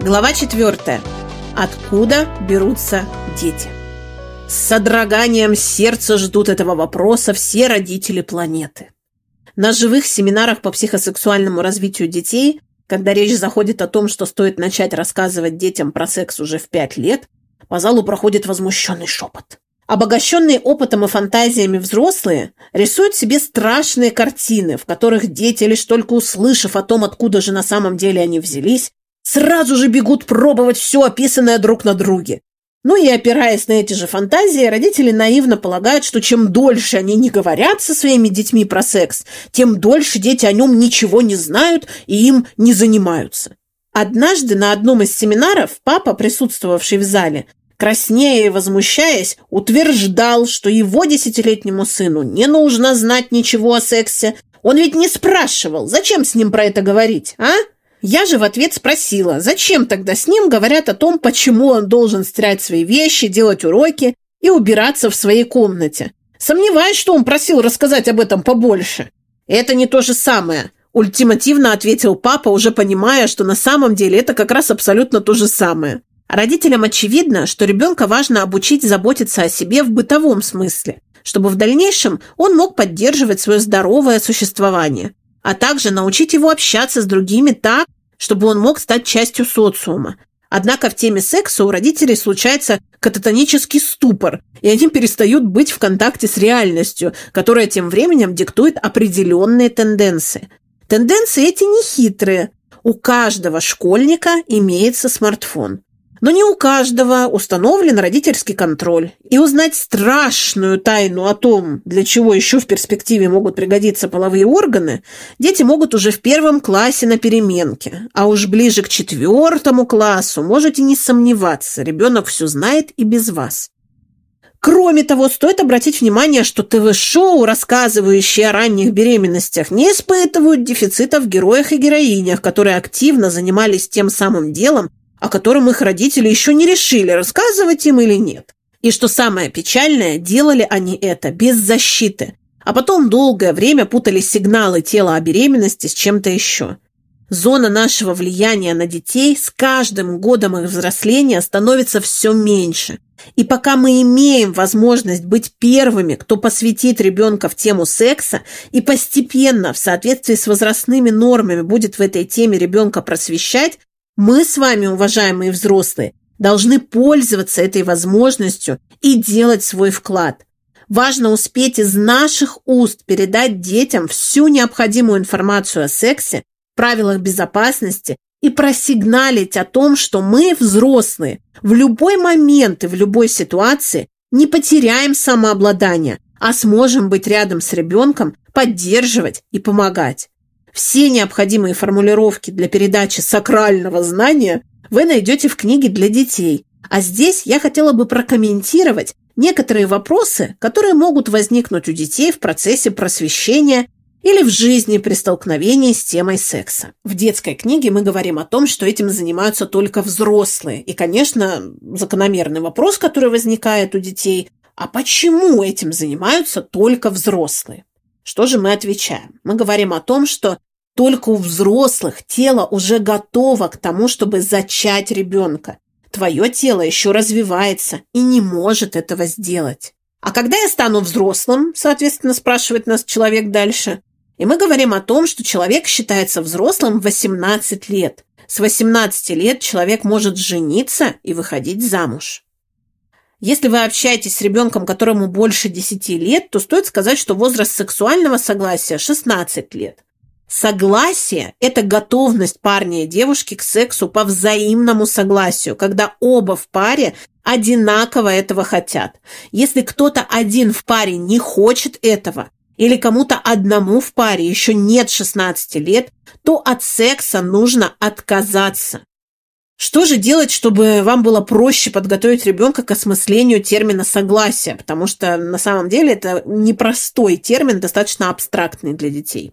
Глава четвертая. Откуда берутся дети? С содроганием сердца ждут этого вопроса все родители планеты. На живых семинарах по психосексуальному развитию детей, когда речь заходит о том, что стоит начать рассказывать детям про секс уже в пять лет, по залу проходит возмущенный шепот. Обогащенные опытом и фантазиями взрослые рисуют себе страшные картины, в которых дети, лишь только услышав о том, откуда же на самом деле они взялись, сразу же бегут пробовать все описанное друг на друге. Ну и опираясь на эти же фантазии, родители наивно полагают, что чем дольше они не говорят со своими детьми про секс, тем дольше дети о нем ничего не знают и им не занимаются. Однажды на одном из семинаров папа, присутствовавший в зале, краснея и возмущаясь, утверждал, что его десятилетнему сыну не нужно знать ничего о сексе. Он ведь не спрашивал, зачем с ним про это говорить, а? Я же в ответ спросила, зачем тогда с ним говорят о том, почему он должен стирать свои вещи, делать уроки и убираться в своей комнате. Сомневаюсь, что он просил рассказать об этом побольше. Это не то же самое, ультимативно ответил папа, уже понимая, что на самом деле это как раз абсолютно то же самое. Родителям очевидно, что ребенка важно обучить заботиться о себе в бытовом смысле, чтобы в дальнейшем он мог поддерживать свое здоровое существование а также научить его общаться с другими так, чтобы он мог стать частью социума. Однако в теме секса у родителей случается кататонический ступор, и они перестают быть в контакте с реальностью, которая тем временем диктует определенные тенденции. Тенденции эти не хитрые. У каждого школьника имеется смартфон. Но не у каждого установлен родительский контроль. И узнать страшную тайну о том, для чего еще в перспективе могут пригодиться половые органы, дети могут уже в первом классе на переменке. А уж ближе к четвертому классу можете не сомневаться, ребенок все знает и без вас. Кроме того, стоит обратить внимание, что ТВ-шоу, рассказывающие о ранних беременностях, не испытывают дефицита в героях и героинях, которые активно занимались тем самым делом, о котором их родители еще не решили, рассказывать им или нет. И что самое печальное, делали они это без защиты, а потом долгое время путали сигналы тела о беременности с чем-то еще. Зона нашего влияния на детей с каждым годом их взросления становится все меньше. И пока мы имеем возможность быть первыми, кто посвятит ребенка в тему секса и постепенно в соответствии с возрастными нормами будет в этой теме ребенка просвещать, мы с вами, уважаемые взрослые, должны пользоваться этой возможностью и делать свой вклад. Важно успеть из наших уст передать детям всю необходимую информацию о сексе, правилах безопасности и просигналить о том, что мы, взрослые, в любой момент и в любой ситуации не потеряем самообладание, а сможем быть рядом с ребенком, поддерживать и помогать. Все необходимые формулировки для передачи сакрального знания вы найдете в книге для детей. А здесь я хотела бы прокомментировать некоторые вопросы, которые могут возникнуть у детей в процессе просвещения или в жизни при столкновении с темой секса. В детской книге мы говорим о том, что этим занимаются только взрослые. И, конечно, закономерный вопрос, который возникает у детей, а почему этим занимаются только взрослые? Что же мы отвечаем? Мы говорим о том, что только у взрослых тело уже готово к тому, чтобы зачать ребенка. Твое тело еще развивается и не может этого сделать. А когда я стану взрослым, соответственно, спрашивает нас человек дальше. И мы говорим о том, что человек считается взрослым в 18 лет. С 18 лет человек может жениться и выходить замуж. Если вы общаетесь с ребенком, которому больше 10 лет, то стоит сказать, что возраст сексуального согласия 16 лет. Согласие – это готовность парня и девушки к сексу по взаимному согласию, когда оба в паре одинаково этого хотят. Если кто-то один в паре не хочет этого, или кому-то одному в паре еще нет 16 лет, то от секса нужно отказаться. Что же делать, чтобы вам было проще подготовить ребенка к осмыслению термина согласия? Потому что на самом деле это непростой термин, достаточно абстрактный для детей.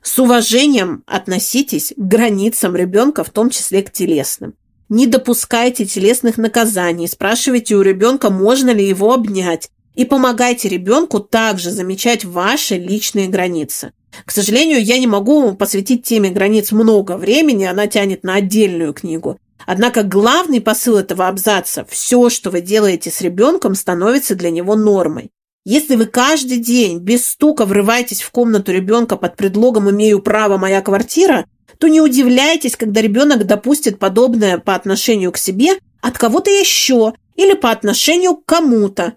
С уважением относитесь к границам ребенка, в том числе к телесным. Не допускайте телесных наказаний, спрашивайте у ребенка, можно ли его обнять, и помогайте ребенку также замечать ваши личные границы. К сожалению, я не могу посвятить теме границ много времени, она тянет на отдельную книгу. Однако главный посыл этого абзаца – все, что вы делаете с ребенком, становится для него нормой. Если вы каждый день без стука врываетесь в комнату ребенка под предлогом «имею право, моя квартира», то не удивляйтесь, когда ребенок допустит подобное по отношению к себе от кого-то еще или по отношению к кому-то.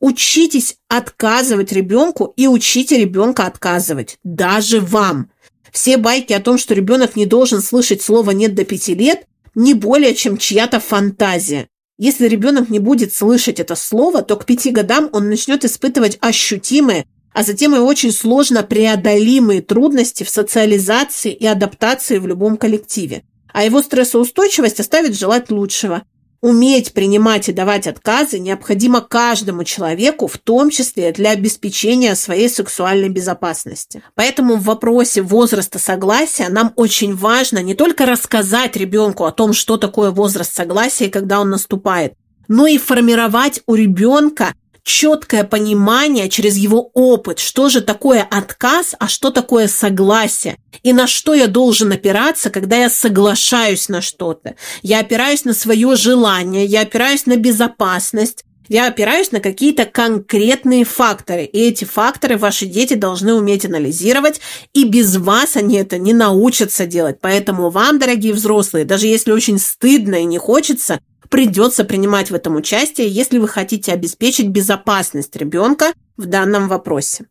Учитесь отказывать ребенку и учите ребенка отказывать. Даже вам. Все байки о том, что ребенок не должен слышать слово «нет» до пяти лет, не более чем чья-то фантазия. Если ребенок не будет слышать это слово, то к пяти годам он начнет испытывать ощутимые, а затем и очень сложно преодолимые трудности в социализации и адаптации в любом коллективе. А его стрессоустойчивость оставит желать лучшего. Уметь принимать и давать отказы необходимо каждому человеку, в том числе для обеспечения своей сексуальной безопасности. Поэтому в вопросе возраста согласия нам очень важно не только рассказать ребенку о том, что такое возраст согласия и когда он наступает, но и формировать у ребенка четкое понимание через его опыт, что же такое отказ, а что такое согласие, и на что я должен опираться, когда я соглашаюсь на что-то. Я опираюсь на свое желание, я опираюсь на безопасность, я опираюсь на какие-то конкретные факторы, и эти факторы ваши дети должны уметь анализировать, и без вас они это не научатся делать. Поэтому вам, дорогие взрослые, даже если очень стыдно и не хочется, придется принимать в этом участие, если вы хотите обеспечить безопасность ребенка в данном вопросе.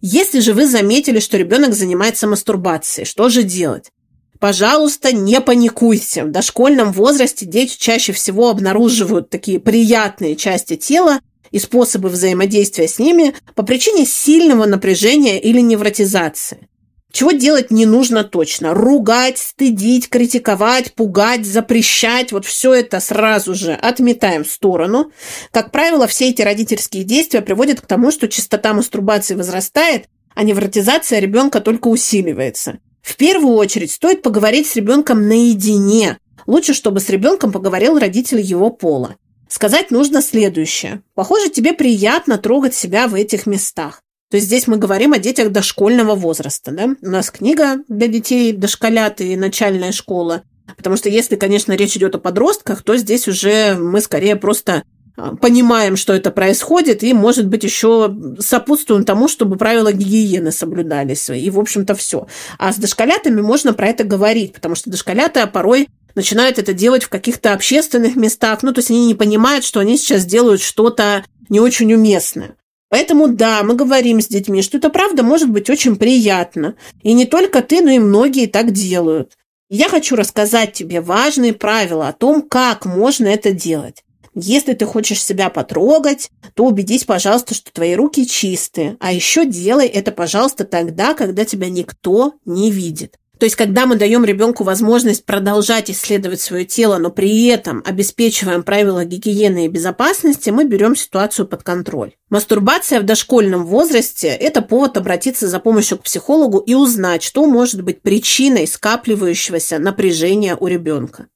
Если же вы заметили, что ребенок занимается мастурбацией, что же делать? Пожалуйста, не паникуйте. В дошкольном возрасте дети чаще всего обнаруживают такие приятные части тела и способы взаимодействия с ними по причине сильного напряжения или невротизации. Чего делать не нужно точно. Ругать, стыдить, критиковать, пугать, запрещать. Вот все это сразу же отметаем в сторону. Как правило, все эти родительские действия приводят к тому, что частота мастурбации возрастает, а невротизация ребенка только усиливается. В первую очередь стоит поговорить с ребенком наедине. Лучше, чтобы с ребенком поговорил родитель его пола. Сказать нужно следующее. Похоже, тебе приятно трогать себя в этих местах. То есть здесь мы говорим о детях дошкольного возраста. Да? У нас книга для детей, дошколят и начальная школа. Потому что если, конечно, речь идет о подростках, то здесь уже мы скорее просто а, понимаем, что это происходит, и, может быть, еще сопутствуем тому, чтобы правила гигиены соблюдались. И, в общем-то, все. А с дошколятами можно про это говорить, потому что дошколята порой начинают это делать в каких-то общественных местах. Ну, то есть они не понимают, что они сейчас делают что-то не очень уместное. Поэтому да, мы говорим с детьми, что это правда может быть очень приятно. И не только ты, но и многие так делают. Я хочу рассказать тебе важные правила о том, как можно это делать. Если ты хочешь себя потрогать, то убедись, пожалуйста, что твои руки чистые. А еще делай это, пожалуйста, тогда, когда тебя никто не видит. То есть, когда мы даем ребенку возможность продолжать исследовать свое тело, но при этом обеспечиваем правила гигиены и безопасности, мы берем ситуацию под контроль. Мастурбация в дошкольном возрасте – это повод обратиться за помощью к психологу и узнать, что может быть причиной скапливающегося напряжения у ребенка.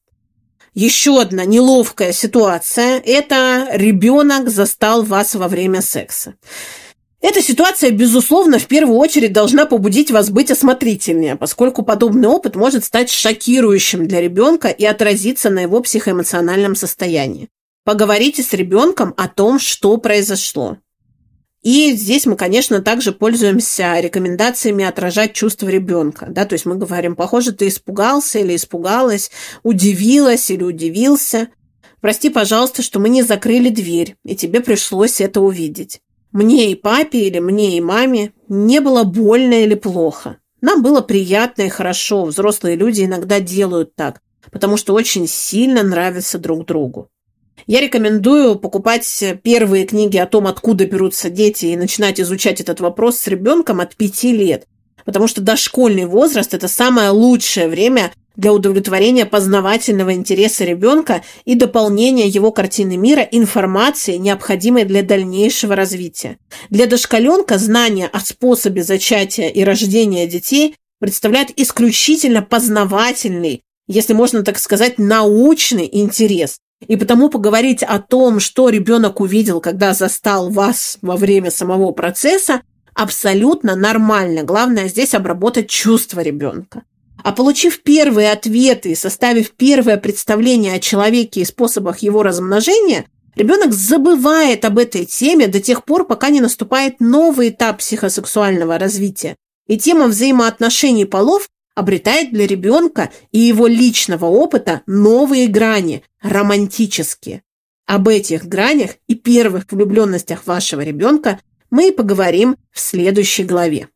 Еще одна неловкая ситуация – это ребенок застал вас во время секса. Эта ситуация, безусловно, в первую очередь должна побудить вас быть осмотрительнее, поскольку подобный опыт может стать шокирующим для ребенка и отразиться на его психоэмоциональном состоянии. Поговорите с ребенком о том, что произошло. И здесь мы, конечно, также пользуемся рекомендациями отражать чувства ребенка. Да? То есть мы говорим, похоже, ты испугался или испугалась, удивилась или удивился. Прости, пожалуйста, что мы не закрыли дверь, и тебе пришлось это увидеть. Мне и папе или мне и маме не было больно или плохо. Нам было приятно и хорошо. Взрослые люди иногда делают так, потому что очень сильно нравятся друг другу. Я рекомендую покупать первые книги о том, откуда берутся дети, и начинать изучать этот вопрос с ребенком от пяти лет. Потому что дошкольный возраст – это самое лучшее время для удовлетворения познавательного интереса ребенка и дополнения его картины мира информацией, необходимой для дальнейшего развития. Для дошкаленка знание о способе зачатия и рождения детей представляет исключительно познавательный, если можно так сказать, научный интерес. И потому поговорить о том, что ребенок увидел, когда застал вас во время самого процесса, абсолютно нормально. Главное здесь обработать чувства ребенка. А получив первые ответы и составив первое представление о человеке и способах его размножения, ребенок забывает об этой теме до тех пор, пока не наступает новый этап психосексуального развития. И тема взаимоотношений полов обретает для ребенка и его личного опыта новые грани, романтические. Об этих гранях и первых влюбленностях вашего ребенка мы и поговорим в следующей главе.